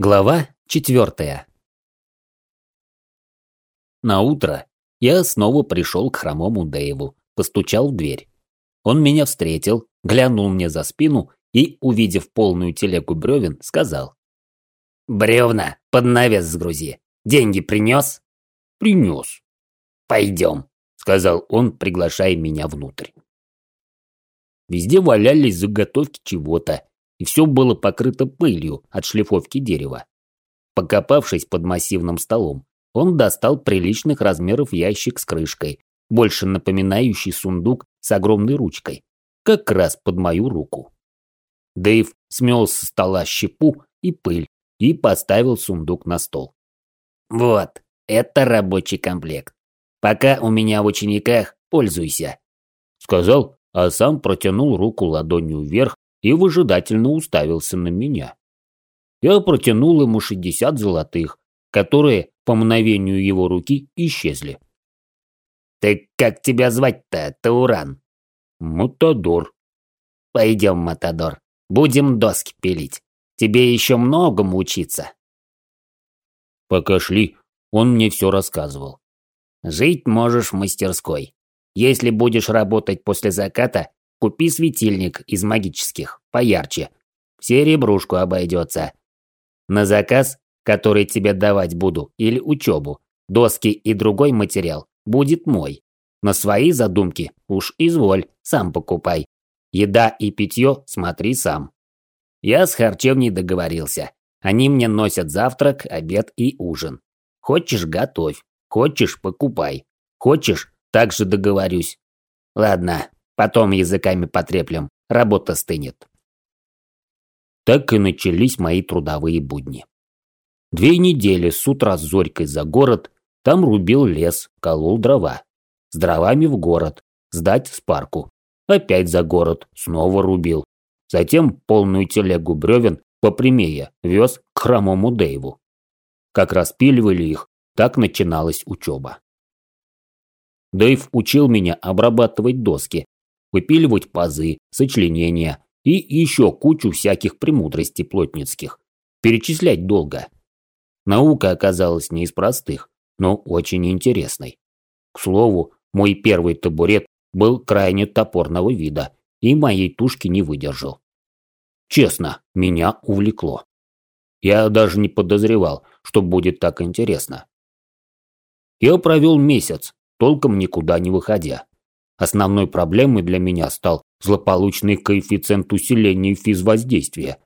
Глава четвертая. На утро я снова пришел к хромому Дэйву, постучал в дверь. Он меня встретил, глянул мне за спину и, увидев полную телегу бревен, сказал. «Бревна под навес сгрузи. Деньги принес?» «Принес». «Пойдем», — сказал он, приглашая меня внутрь. Везде валялись заготовки чего-то, и все было покрыто пылью от шлифовки дерева. Покопавшись под массивным столом, он достал приличных размеров ящик с крышкой, больше напоминающий сундук с огромной ручкой, как раз под мою руку. Дэйв смел со стола щепу и пыль и поставил сундук на стол. «Вот, это рабочий комплект. Пока у меня в учениках, пользуйся», — сказал, а сам протянул руку ладонью вверх и выжидательно уставился на меня. Я протянул ему 60 золотых, которые, по мгновению его руки, исчезли. «Ты как тебя звать-то, Тауран?» «Матадор». «Пойдем, Матадор, будем доски пилить. Тебе еще многому учиться». Пока шли, он мне все рассказывал. «Жить можешь в мастерской. Если будешь работать после заката, Купи светильник из магических, поярче. Серебрушку обойдется. На заказ, который тебе давать буду, или учебу, доски и другой материал, будет мой. На свои задумки уж изволь, сам покупай. Еда и питье смотри сам. Я с харчевней договорился. Они мне носят завтрак, обед и ужин. Хочешь – готовь. Хочешь – покупай. Хочешь – также договорюсь. Ладно, Потом языками потреплем, работа стынет. Так и начались мои трудовые будни. Две недели с утра с Зорькой за город, там рубил лес, колол дрова. С дровами в город, сдать в парку. Опять за город, снова рубил. Затем полную телегу бревен попрямее вез к хромому Дэйву. Как распиливали их, так начиналась учеба. Дэйв учил меня обрабатывать доски, выпиливать пазы, сочленения и еще кучу всяких премудростей плотницких. Перечислять долго. Наука оказалась не из простых, но очень интересной. К слову, мой первый табурет был крайне топорного вида и моей тушки не выдержал. Честно, меня увлекло. Я даже не подозревал, что будет так интересно. Я провел месяц, толком никуда не выходя. Основной проблемой для меня стал злополучный коэффициент усиления физвоздействия.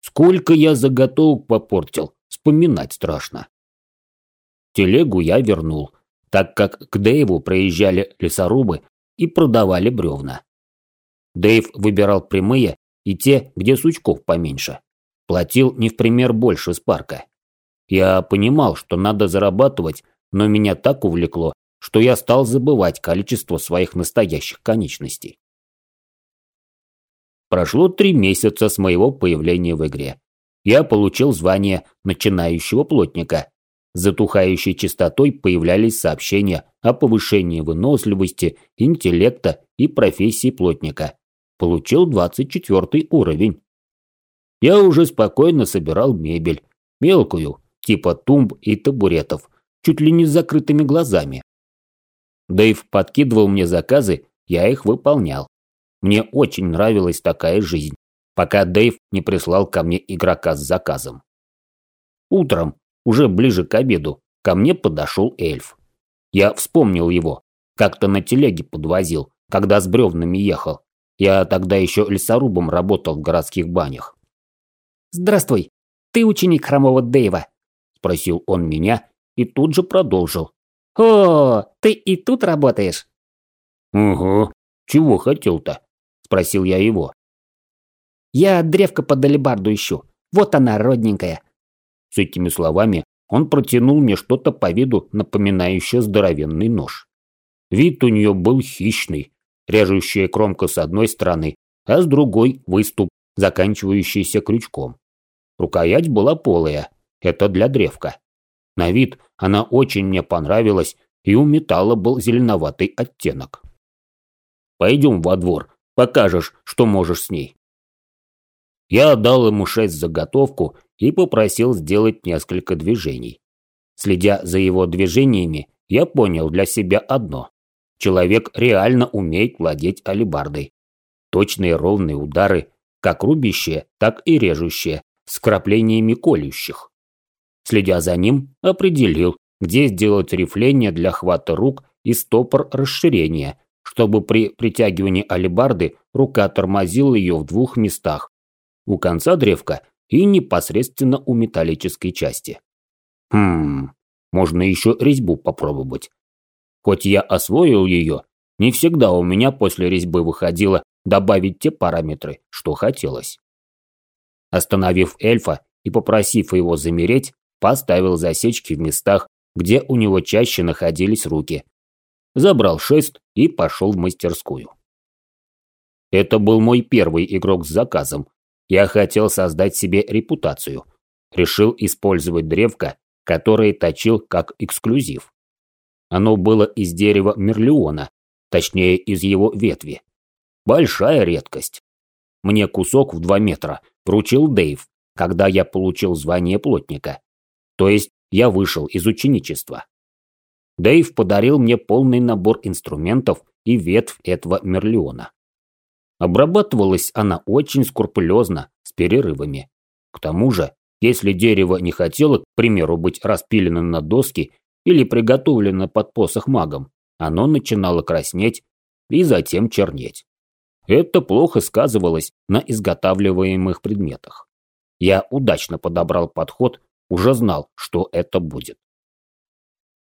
Сколько я заготовок попортил, вспоминать страшно. Телегу я вернул, так как к Дэйву проезжали лесорубы и продавали бревна. Дэйв выбирал прямые и те, где сучков поменьше. Платил не в пример больше с парка. Я понимал, что надо зарабатывать, но меня так увлекло, что я стал забывать количество своих настоящих конечностей. Прошло три месяца с моего появления в игре. Я получил звание начинающего плотника. Затухающей частотой появлялись сообщения о повышении выносливости, интеллекта и профессии плотника. Получил 24 уровень. Я уже спокойно собирал мебель, мелкую, типа тумб и табуретов, чуть ли не с закрытыми глазами. Дэйв подкидывал мне заказы, я их выполнял. Мне очень нравилась такая жизнь, пока Дэйв не прислал ко мне игрока с заказом. Утром, уже ближе к обеду, ко мне подошел эльф. Я вспомнил его, как-то на телеге подвозил, когда с бревнами ехал. Я тогда еще лесорубом работал в городских банях. «Здравствуй, ты ученик хромого Дэйва?» – спросил он меня и тут же продолжил. «О, ты и тут работаешь?» «Угу. Чего хотел-то?» – спросил я его. «Я древко под алебарду ищу. Вот она, родненькая». С этими словами он протянул мне что-то по виду, напоминающее здоровенный нож. Вид у нее был хищный, режущая кромка с одной стороны, а с другой – выступ, заканчивающийся крючком. Рукоять была полая, это для древка. На вид она очень мне понравилась, и у металла был зеленоватый оттенок. «Пойдем во двор, покажешь, что можешь с ней». Я отдал ему шесть заготовку и попросил сделать несколько движений. Следя за его движениями, я понял для себя одно. Человек реально умеет владеть алебардой. Точные ровные удары, как рубящие, так и режущие, с краплениями колющих. Следя за ним, определил, где сделать рифление для хвата рук и стопор расширения, чтобы при притягивании алебарды рука тормозила ее в двух местах. У конца древка и непосредственно у металлической части. Хм, можно еще резьбу попробовать. Хоть я освоил ее, не всегда у меня после резьбы выходило добавить те параметры, что хотелось. Остановив эльфа и попросив его замереть, поставил засечки в местах, где у него чаще находились руки. Забрал шест и пошел в мастерскую. Это был мой первый игрок с заказом. Я хотел создать себе репутацию. Решил использовать древко, которое точил как эксклюзив. Оно было из дерева мерлиона, точнее из его ветви. Большая редкость. Мне кусок в два метра вручил Дэйв, когда я получил звание плотника. То есть я вышел из ученичества. Дэйв подарил мне полный набор инструментов и ветвь этого мерлиона. Обрабатывалась она очень скрупулезно, с перерывами. К тому же, если дерево не хотело, к примеру, быть распилено на доски или приготовлено под посох магом, оно начинало краснеть и затем чернеть. Это плохо сказывалось на изготавливаемых предметах. Я удачно подобрал подход, уже знал, что это будет.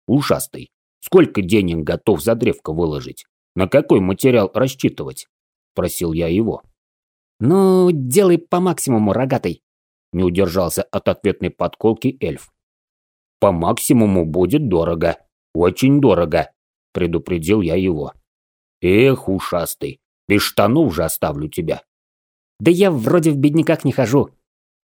Ушастый, сколько денег готов за древко выложить? На какой материал рассчитывать? Просил я его. Ну, делай по максимуму, рогатый. Не удержался от ответной подколки эльф. По максимуму будет дорого. Очень дорого, предупредил я его. Эх, ушастый, без штанов же оставлю тебя. Да я вроде в бедняках не хожу.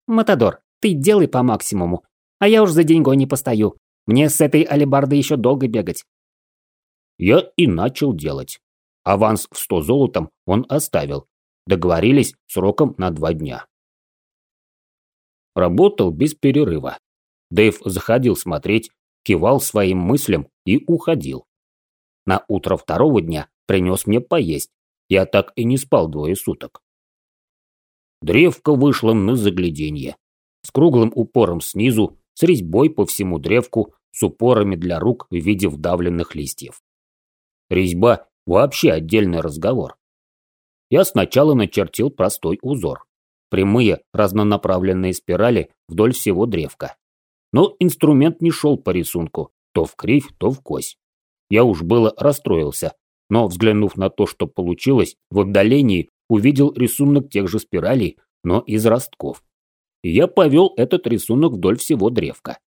Матадор, ты делай по максимуму, а я уж за деньгой не постою. Мне с этой алебардой еще долго бегать. Я и начал делать. Аванс в сто золотом он оставил. Договорились сроком на два дня. Работал без перерыва. Дэйв заходил смотреть, кивал своим мыслям и уходил. На утро второго дня принес мне поесть. Я так и не спал двое суток. Древко вышло на загляденье. С круглым упором снизу, с резьбой по всему древку, с упорами для рук в виде вдавленных листьев. Резьба – вообще отдельный разговор. Я сначала начертил простой узор. Прямые разнонаправленные спирали вдоль всего древка. Но инструмент не шел по рисунку, то в кривь, то в кось. Я уж было расстроился, но, взглянув на то, что получилось, в отдалении увидел рисунок тех же спиралей, но из ростков. И я повел этот рисунок вдоль всего древка.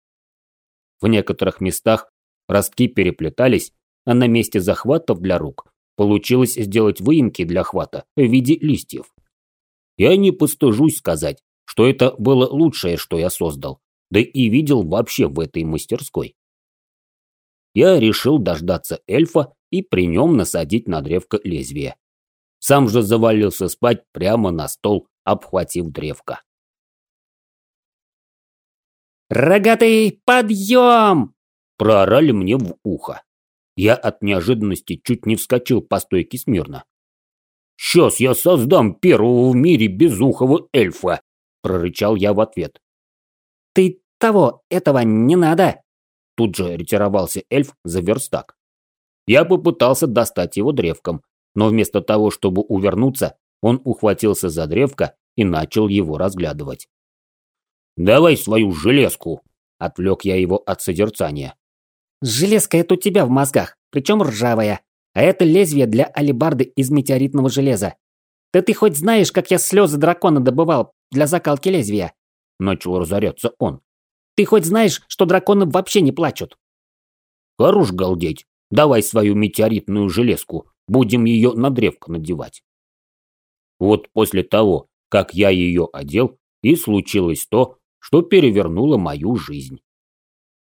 В некоторых местах ростки переплетались, а на месте захватов для рук получилось сделать выемки для хвата в виде листьев. Я не постыжусь сказать, что это было лучшее, что я создал, да и видел вообще в этой мастерской. Я решил дождаться эльфа и при нем насадить на древко лезвие. Сам же завалился спать прямо на стол, обхватив древко. «Рогатый, подъем!» Проорали мне в ухо. Я от неожиданности чуть не вскочил по стойке смирно. «Сейчас я создам первого в мире безухого эльфа!» прорычал я в ответ. «Ты того, этого не надо!» Тут же ретировался эльф за верстак. Я попытался достать его древком, но вместо того, чтобы увернуться, он ухватился за древко и начал его разглядывать. «Давай свою железку!» – отвлек я его от созерцания. «Железка это у тебя в мозгах, причем ржавая. А это лезвие для алебарды из метеоритного железа. Да ты хоть знаешь, как я слезы дракона добывал для закалки лезвия?» Начал разоряться он. «Ты хоть знаешь, что драконы вообще не плачут?» «Хорош галдеть. Давай свою метеоритную железку. Будем ее на древко надевать». Вот после того, как я ее одел, и случилось то, что перевернуло мою жизнь.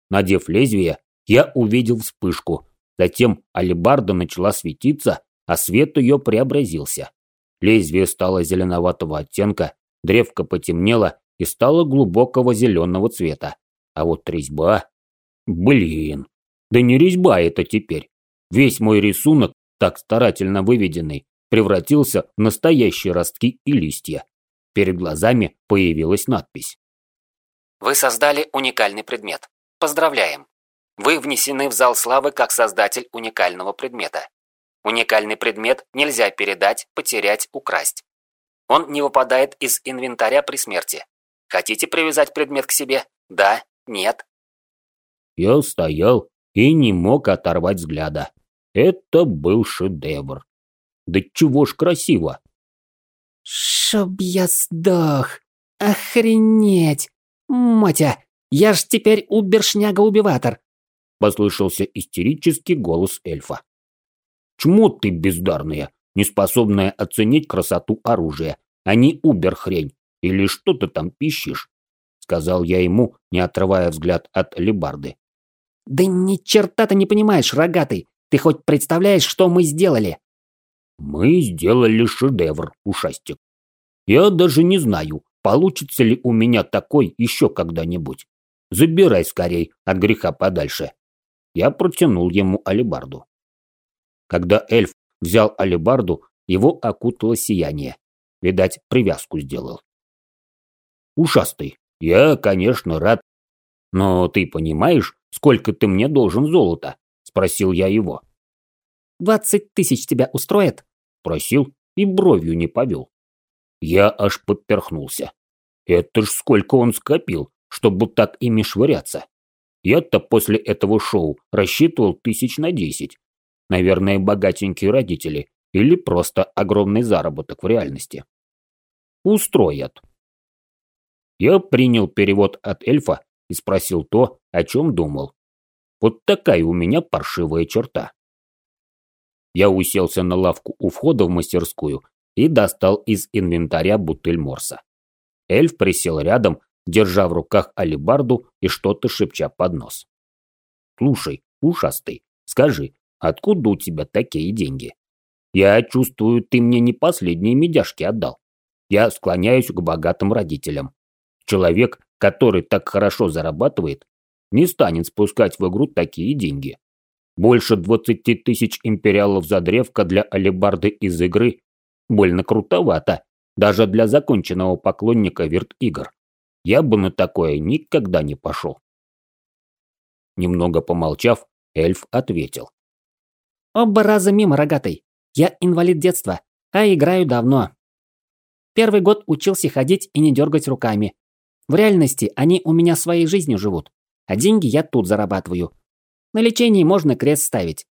Надев лезвие, я увидел вспышку. Затем алебарда начала светиться, а свет ее преобразился. Лезвие стало зеленоватого оттенка, Древко потемнело и стало глубокого зеленого цвета. А вот резьба... Блин, да не резьба это теперь. Весь мой рисунок, так старательно выведенный, превратился в настоящие ростки и листья. Перед глазами появилась надпись. Вы создали уникальный предмет. Поздравляем! Вы внесены в зал славы как создатель уникального предмета. Уникальный предмет нельзя передать, потерять, украсть. Он не выпадает из инвентаря при смерти. Хотите привязать предмет к себе? Да? Нет? Я стоял и не мог оторвать взгляда. Это был шедевр. Да чего ж красиво. Чтоб я сдох. Охренеть. Матя, я ж теперь убершняга-убиватор. Послышался истерический голос эльфа. Чмо ты бездарная, неспособная оценить красоту оружия, а не убер-хрень, или что ты там пищишь? Сказал я ему, не отрывая взгляд от лебарды. Да ни черта ты не понимаешь, рогатый. Ты хоть представляешь, что мы сделали? Мы сделали шедевр, ушастик. Я даже не знаю, получится ли у меня такой еще когда-нибудь. Забирай скорей от греха подальше. Я протянул ему алебарду. Когда эльф взял алебарду, его окутало сияние. Видать, привязку сделал. Ушастый, я, конечно, рад. Но ты понимаешь, сколько ты мне должен золота? Спросил я его. «Двадцать тысяч тебя устроит?» Просил и бровью не повел. Я аж подперхнулся. Это ж сколько он скопил, чтобы так ими швыряться. Я-то после этого шоу рассчитывал тысяч на десять. Наверное, богатенькие родители или просто огромный заработок в реальности. Устроят. Я принял перевод от эльфа и спросил то, о чем думал. Вот такая у меня паршивая черта. Я уселся на лавку у входа в мастерскую и достал из инвентаря бутыль морса. Эльф присел рядом, держа в руках алибарду и что-то шепча под нос. «Слушай, ушастый, скажи, откуда у тебя такие деньги? Я чувствую, ты мне не последние медяшки отдал. Я склоняюсь к богатым родителям. Человек, который так хорошо зарабатывает, не станет спускать в игру такие деньги. Больше 20 тысяч империалов за древко для алебарды из игры больно крутовато, даже для законченного поклонника вирт-игр. Я бы на такое никогда не пошел. Немного помолчав, эльф ответил. Оба раза мимо, рогатый. Я инвалид детства, а играю давно. Первый год учился ходить и не дергать руками. В реальности они у меня своей жизнью живут, а деньги я тут зарабатываю. На лечении можно крест ставить.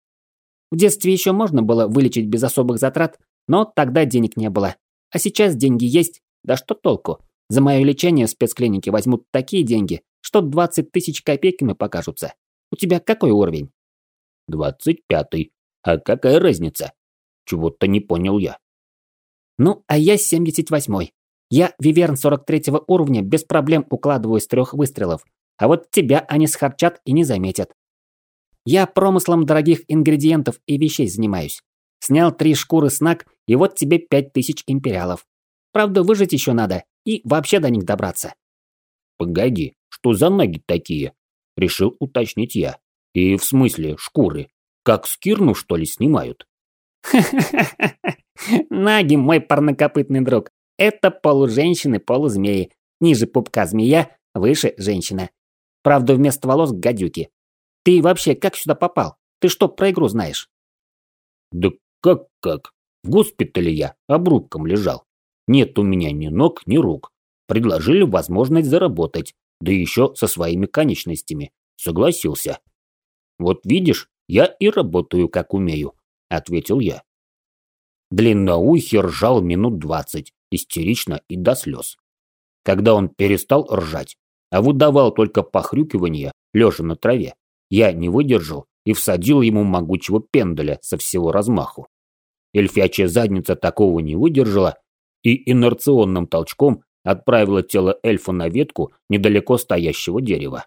В детстве еще можно было вылечить без особых затрат, но тогда денег не было. А сейчас деньги есть, да что толку? За мое лечение в спецклинике возьмут такие деньги, что 20 тысяч копейками покажутся. У тебя какой уровень? Двадцать пятый. А какая разница? Чего-то не понял я. Ну, а я 78-й. Я Виверн 43 уровня без проблем укладываю с трех выстрелов. А вот тебя они схарчат и не заметят. Я промыслом дорогих ингредиентов и вещей занимаюсь. Снял три шкуры снаг, и вот тебе пять тысяч империалов. Правда, выжить еще надо, и вообще до них добраться. Погоди, что за ноги такие? Решил уточнить я. И в смысле шкуры? Как скирну, что ли, снимают? Наги, мой парнокопытный друг. Это полуженщины, полузмеи. Ниже пупка змея, выше женщина. Правда, вместо волос гадюки. Ты вообще как сюда попал? Ты что про игру знаешь? Да как-как? В госпитале я обрубком лежал. Нет у меня ни ног, ни рук. Предложили возможность заработать, да еще со своими конечностями. Согласился. Вот видишь, я и работаю как умею, ответил я. Длинноухий ржал минут двадцать, истерично и до слез. Когда он перестал ржать, а выдавал только похрюкивание, лежа на траве, я не выдержал и всадил ему могучего пендаля со всего размаху. Эльфячья задница такого не выдержала и инерционным толчком отправила тело эльфа на ветку недалеко стоящего дерева.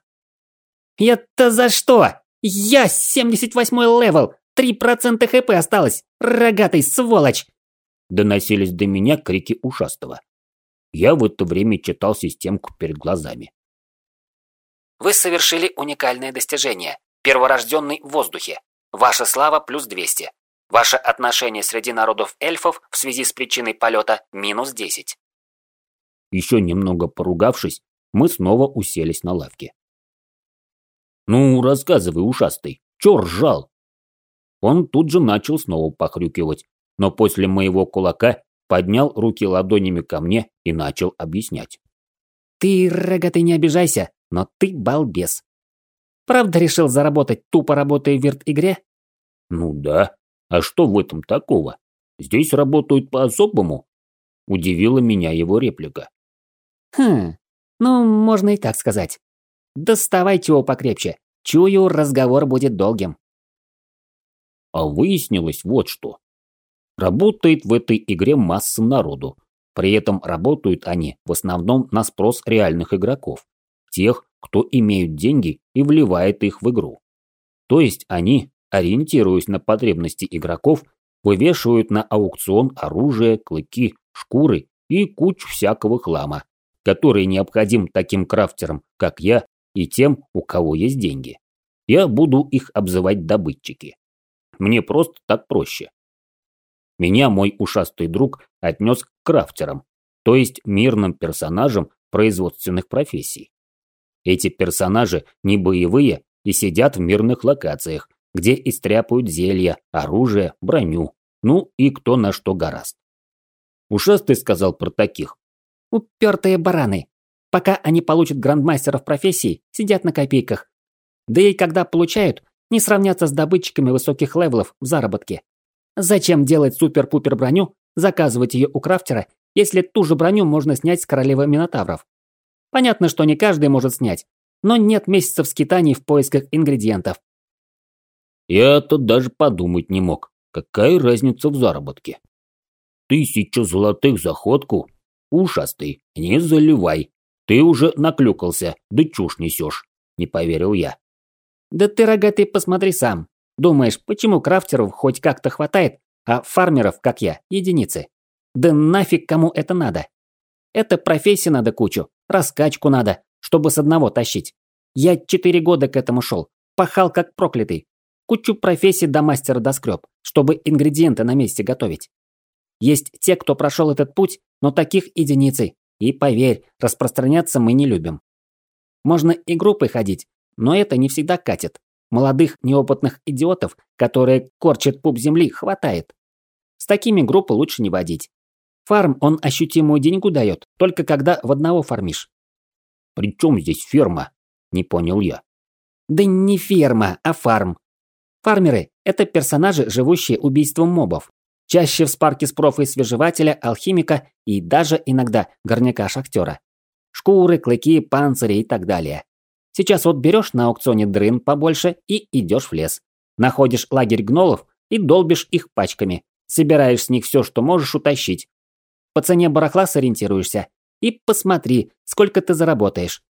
«Это за что? Я 78-й level! 3% HP осталось! Рогатый сволочь!» Доносились до меня крики ушастого. Я в это время читал системку перед глазами. Вы совершили уникальное достижение. Перворожденный в воздухе. Ваша слава плюс 200. Ваше отношение среди народов эльфов в связи с причиной полета минус 10. Еще немного поругавшись, мы снова уселись на лавке. «Ну, рассказывай, ушастый, чё ржал?» Он тут же начал снова похрюкивать, но после моего кулака поднял руки ладонями ко мне и начал объяснять. «Ты, рогатый, не обижайся, но ты балбес. Правда решил заработать, тупо работая в вирт-игре?» «Ну да. А что в этом такого? Здесь работают по-особому?» Удивила меня его реплика. «Хм, ну, можно и так сказать. Доставайте его покрепче. Чую, разговор будет долгим». А выяснилось вот что. Работает в этой игре масса народу. При этом работают они в основном на спрос реальных игроков. Тех, кто имеют деньги и вливает их в игру. То есть они, ориентируясь на потребности игроков, вывешивают на аукцион оружие, клыки, шкуры и кучу всякого хлама, который необходим таким крафтерам, как я, и тем, у кого есть деньги. Я буду их обзывать добытчики. Мне просто так проще. Меня мой ушастый друг отнес к крафтерам, то есть мирным персонажам производственных профессий. Эти персонажи не боевые и сидят в мирных локациях, где истряпают зелья, оружие, броню, ну и кто на что гораст. Ушастый сказал про таких. Упертые бараны. Пока они получат грандмастеров профессии, сидят на копейках. Да и когда получают, не сравнятся с добытчиками высоких левелов в заработке. Зачем делать супер-пупер броню, заказывать ее у крафтера, если ту же броню можно снять с королевы Минотавров? Понятно, что не каждый может снять, но нет месяцев скитаний в поисках ингредиентов. Я-то даже подумать не мог, какая разница в заработке. Тысячу золотых за ходку? Ушастый, не заливай. Ты уже наклюкался, да чушь несешь. Не поверил я. Да ты, рогатый, посмотри сам. Думаешь, почему крафтеров хоть как-то хватает, а фармеров, как я, единицы? Да нафиг кому это надо? Это профессии надо кучу, раскачку надо, чтобы с одного тащить. Я четыре года к этому шел, пахал как проклятый. Кучу профессий до мастера доскреб, чтобы ингредиенты на месте готовить. Есть те, кто прошел этот путь, но таких единицы. И поверь, распространяться мы не любим. Можно и группой ходить, но это не всегда катит. Молодых неопытных идиотов, которые корчат пуп земли, хватает. С такими группы лучше не водить. Фарм он ощутимую деньгу дает, только когда в одного фармишь. «При чем здесь ферма?» – не понял я. Да не ферма, а фарм. Фармеры – это персонажи, живущие убийством мобов. Чаще в спарке с профой свежевателя, алхимика и даже иногда горняка-шахтера. Шкуры, клыки, панцири и так далее. Сейчас вот берешь на аукционе дрын побольше и идешь в лес. Находишь лагерь гнолов и долбишь их пачками. Собираешь с них все, что можешь утащить. По цене барахла сориентируешься. И посмотри, сколько ты заработаешь.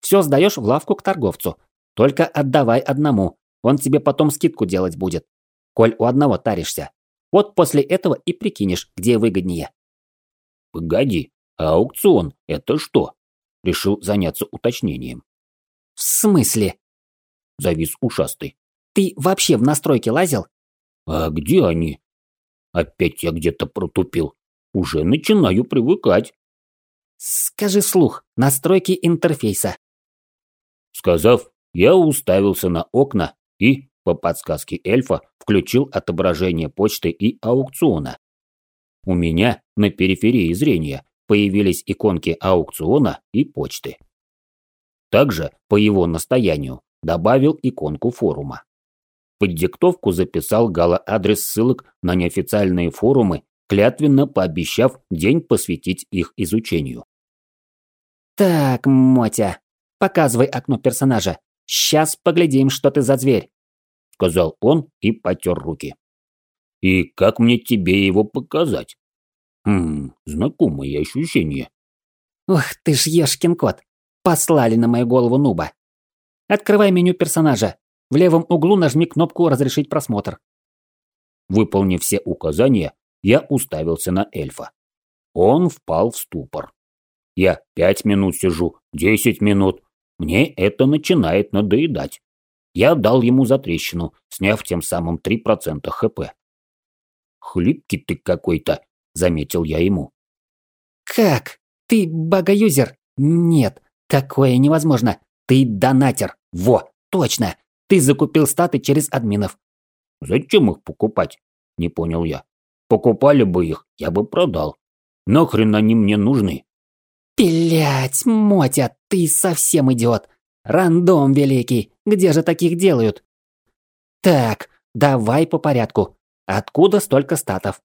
Все сдаешь в лавку к торговцу. Только отдавай одному. Он тебе потом скидку делать будет. Коль у одного таришься. Вот после этого и прикинешь, где выгоднее. Погоди, а аукцион – это что? Решил заняться уточнением. «В смысле?» – завис ушастый. «Ты вообще в настройки лазил?» «А где они?» Опять я где-то протупил. Уже начинаю привыкать. «Скажи вслух, настройки интерфейса». Сказав, я уставился на окна и, по подсказке эльфа, включил отображение почты и аукциона. У меня на периферии зрения появились иконки аукциона и почты. Также, по его настоянию, добавил иконку форума. Под диктовку записал гала-адрес ссылок на неофициальные форумы, клятвенно пообещав день посвятить их изучению. «Так, Мотя, показывай окно персонажа. Сейчас поглядим, что ты за зверь», — сказал он и потер руки. «И как мне тебе его показать?» «Хм, знакомое ощущение». «Ух ты ж ешкин кот. Послали на мою голову нуба. Открывай меню персонажа. В левом углу нажми кнопку «Разрешить просмотр». Выполнив все указания, я уставился на эльфа. Он впал в ступор. Я пять минут сижу, десять минут. Мне это начинает надоедать. Я дал ему затрещину, сняв тем самым 3% ХП. «Хлипкий ты какой-то», — заметил я ему. «Как? Ты багаюзер? Нет, такое невозможно. Ты донатер. Во, точно. Ты закупил статы через админов. Зачем их покупать? Не понял я. Покупали бы их, я бы продал. Нахрен они мне нужны? Блять, Мотя, ты совсем идиот. Рандом великий, где же таких делают? Так, давай по порядку. Откуда столько статов?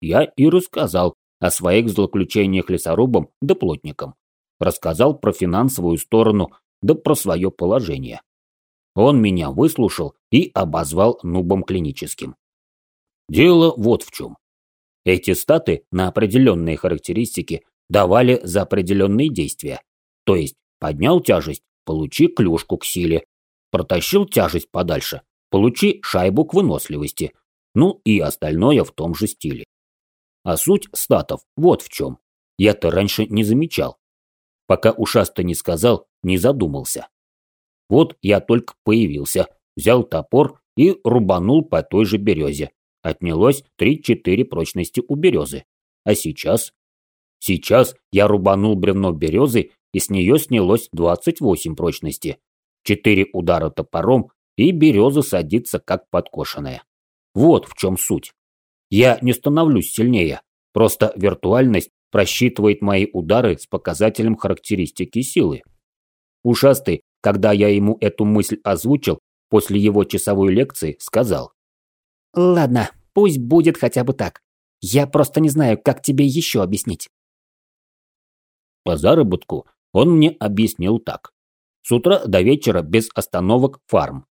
Я и рассказал о своих злоключениях лесорубом да плотником. Рассказал про финансовую сторону да про свое положение. Он меня выслушал и обозвал нубом клиническим. Дело вот в чем. Эти статы на определенные характеристики давали за определенные действия. То есть поднял тяжесть, получи клюшку к силе, протащил тяжесть подальше, получи шайбу к выносливости, ну и остальное в том же стиле. А суть статов вот в чем. Я-то раньше не замечал. Пока ушасто не сказал, не задумался. Вот я только появился, взял топор и рубанул по той же березе. Отнялось 3-4 прочности у березы. А сейчас? Сейчас я рубанул бревно березы, и с нее снялось 28 прочности. Четыре удара топором, и береза садится как подкошенная. Вот в чем суть. Я не становлюсь сильнее, просто виртуальность просчитывает мои удары с показателем характеристики силы. Ушастый когда я ему эту мысль озвучил, после его часовой лекции сказал. «Ладно, пусть будет хотя бы так. Я просто не знаю, как тебе еще объяснить». По заработку он мне объяснил так. С утра до вечера без остановок фарм.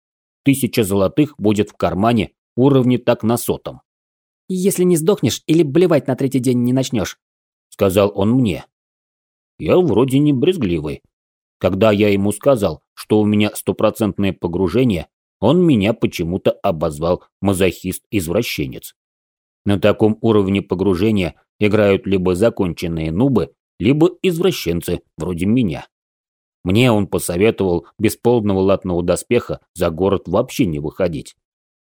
Тысяча золотых будет в кармане, уровни так на сотом. «Если не сдохнешь или блевать на третий день не начнешь», — сказал он мне. Я вроде не брезгливый, когда я ему сказал, что у меня стопроцентное погружение, он меня почему-то обозвал мазохист-извращенец. На таком уровне погружения играют либо законченные нубы, либо извращенцы, вроде меня. Мне он посоветовал без полного латного доспеха за город вообще не выходить.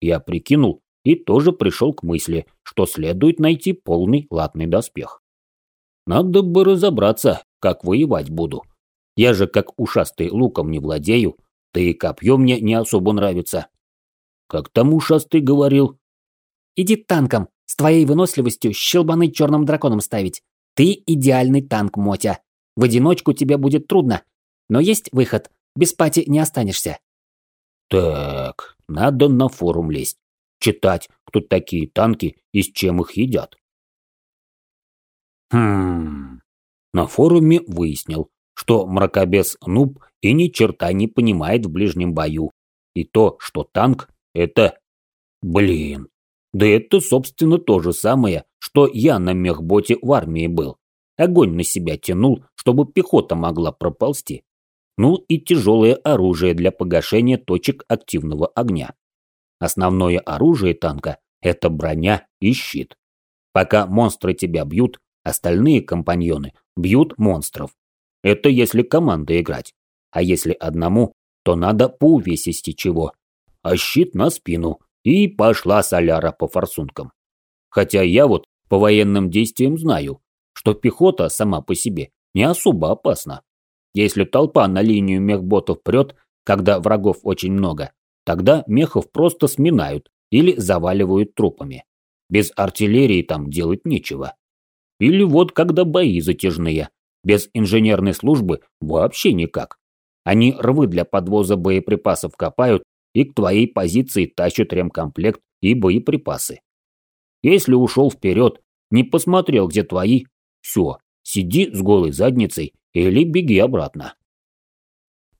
Я прикинул и тоже пришел к мысли, что следует найти полный латный доспех. Надо бы разобраться, как воевать буду. Я же как ушастый луком не владею, да и копье мне не особо нравится. Как там ушастый говорил? Иди танком, с твоей выносливостью щелбаны черным драконом ставить. Ты идеальный танк, Мотя. В одиночку тебе будет трудно, но есть выход, без пати не останешься. Так, надо на форум лезть. Читать, кто такие танки и с чем их едят. Хм. На форуме выяснил, что мракобес нуб и ни черта не понимает в ближнем бою. И то, что танк – это... Блин. Да это, собственно, то же самое, что я на мехботе в армии был. Огонь на себя тянул, чтобы пехота могла проползти. Ну и тяжелое оружие для погашения точек активного огня. Основное оружие танка – это броня и щит. Пока монстры тебя бьют, остальные компаньоны бьют монстров, это если команда играть. А если одному, то надо по увесисти чего. А щит на спину. И пошла соляра по форсункам. Хотя я вот по военным действиям знаю, что пехота сама по себе не особо опасна. Если толпа на линию мехботов прет, когда врагов очень много, тогда мехов просто сминают или заваливают трупами. Без артиллерии там делать нечего. Или вот когда бои затяжные, без инженерной службы вообще никак. Они рвы для подвоза боеприпасов копают и к твоей позиции тащат ремкомплект и боеприпасы. Если ушел вперед, не посмотрел, где твои, все, сиди с голой задницей или беги обратно.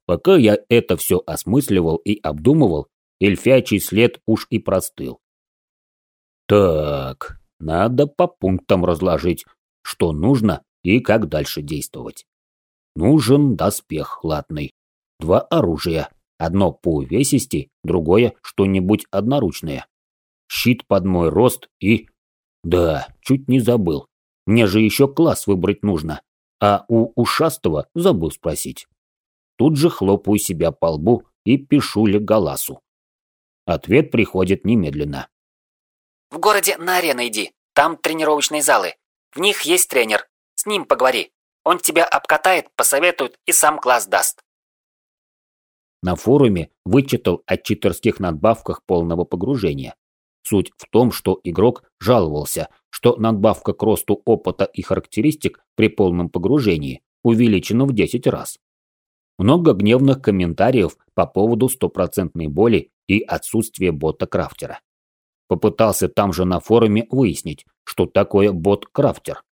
Пока я это все осмысливал и обдумывал, эльфячий след уж и простыл. Так, надо по пунктам разложить, что нужно и как дальше действовать. Нужен доспех латный. Два оружия. Одно по увесисти, другое что-нибудь одноручное. Щит под мой рост и... Да, чуть не забыл. Мне же еще класс выбрать нужно. А у ушастого забыл спросить. Тут же хлопаю себя по лбу и пишу Леголасу. Ответ приходит немедленно. В городе на арену иди. Там тренировочные залы. В них есть тренер. С ним поговори. Он тебя обкатает, посоветует и сам класс даст. На форуме вычитал о читерских надбавках полного погружения. Суть в том, что игрок жаловался, что надбавка к росту опыта и характеристик при полном погружении увеличена в 10 раз. Много гневных комментариев по поводу стопроцентной боли и отсутствия бота-крафтера. Попытался там же на форуме выяснить, что такое бот-крафтер.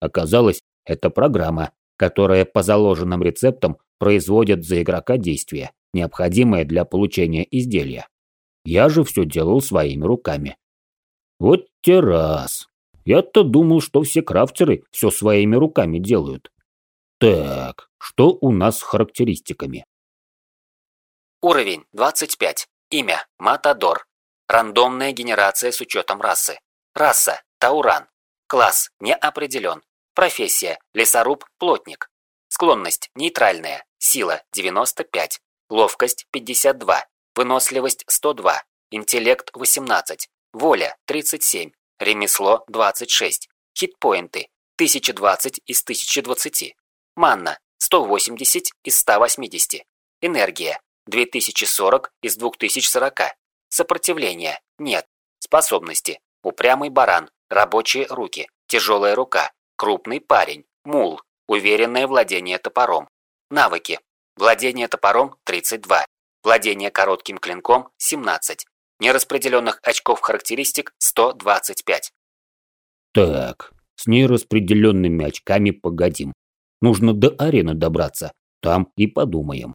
Оказалось, это программа, которая по заложенным рецептам производит за игрока действия, необходимое для получения изделия. Я же все делал своими руками. Вот те раз. Я-то думал, что все крафтеры все своими руками делают. Так, что у нас с характеристиками? Уровень 25. Имя – Матадор. Рандомная генерация с учетом расы. Раса – Тауран. Класс – не определен. Профессия – лесоруб, плотник. Склонность – нейтральная. Сила – 95. Ловкость – 52. Выносливость – 102. Интеллект – 18. Воля – 37. Ремесло – 26. Хитпоинты – 1020 из 1020. Манна – 180 из 180. Энергия – 2040 из 2040. Сопротивление – нет. Способности – упрямый баран, рабочие руки, тяжелая рука, крупный парень, мул, уверенное владение топором. Навыки. Владение топором – 32. Владение коротким клинком – 17. Нераспределенных очков характеристик – 125. Так, с нераспределенными очками погодим. Нужно до арены добраться, там и подумаем.